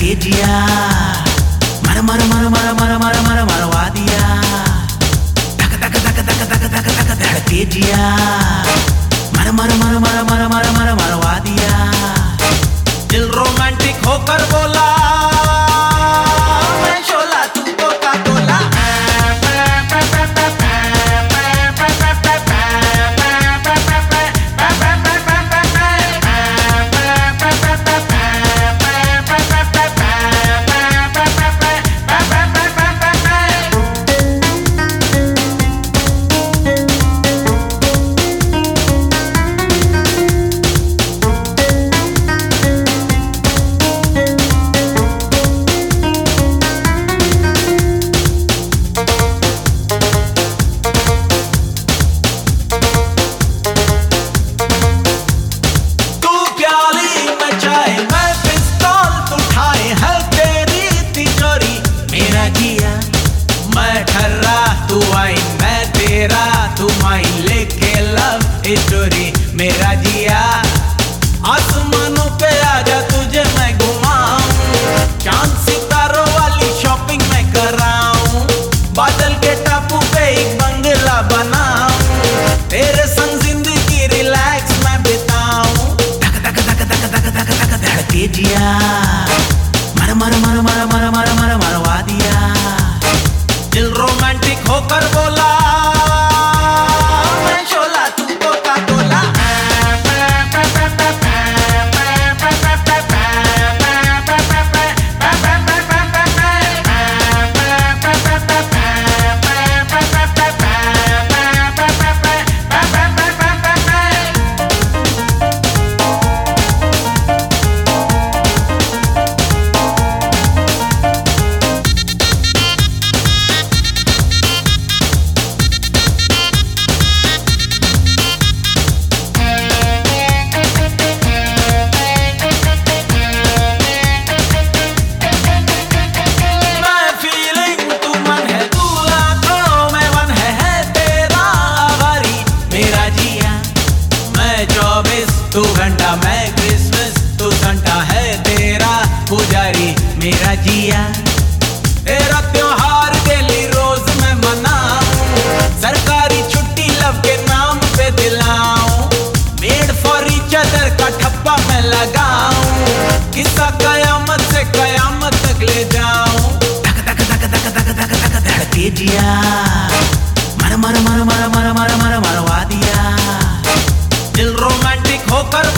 तेजिया मर मर मर मर मर मर मर मरवा दिया धक धक धक धक धक धक धक धड़ तेजिया मर मर मर मर मर मर मर मरवा दिया दिल रोमांटिक होकर चौबीस तू घंटा मैं क्रिसमस तू घंटा है तेरा पुजारी मेरा जिया तेरा त्योहार डेली रोज मैं मनाऊ सरकारी छुट्टी लव के नाम पे दिलाऊ मेड फॉर ईच अदर का ठप्पा मैं लगाऊ किसा कयामत से कयामत तक ले जाऊ धक धक धक धक धक धक धक धड़के जिया मर मर मर मर मर मर मर Oh, para...